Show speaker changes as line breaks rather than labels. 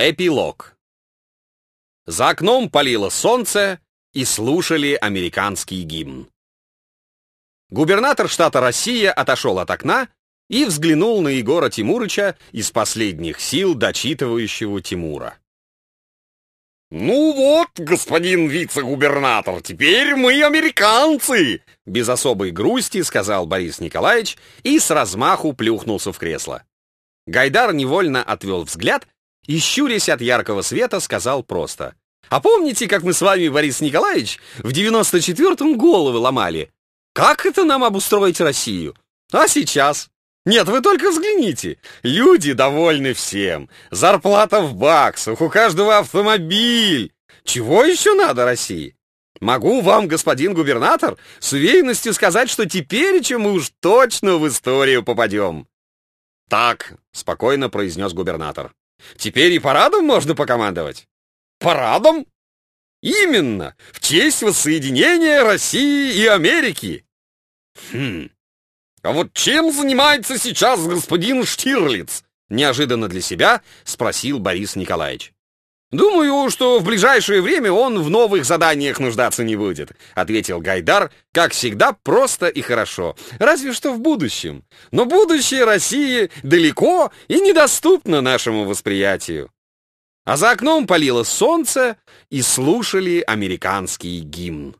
Эпилог. За окном палило солнце, и слушали американский гимн. Губернатор штата Россия отошел от окна и взглянул на Егора Тимурыча из последних сил дочитывающего Тимура.
«Ну вот, господин вице-губернатор, теперь мы американцы!»
Без особой грусти сказал Борис Николаевич и с размаху плюхнулся в кресло. Гайдар невольно отвел взгляд и, щурясь от яркого света, сказал просто. «А помните, как мы с вами, Борис Николаевич, в 94-м головы ломали? Как это нам обустроить Россию? А сейчас? Нет, вы только взгляните. Люди довольны всем. Зарплата в баксах, у каждого автомобиль. Чего еще надо России? Могу вам, господин губернатор, с уверенностью сказать, что теперь, чем мы уж точно в историю попадем. Так, спокойно произнес губернатор. Теперь и парадом можно покомандовать. Парадом? Именно, в честь воссоединения России и Америки. Хм. А вот чем занимается сейчас господин Штирлиц? Неожиданно для себя спросил Борис Николаевич. «Думаю, что в ближайшее время он в новых заданиях нуждаться не будет», ответил Гайдар, как всегда, просто и хорошо. «Разве что в будущем. Но будущее России далеко и недоступно нашему восприятию». А за окном палило солнце, и слушали американский гимн.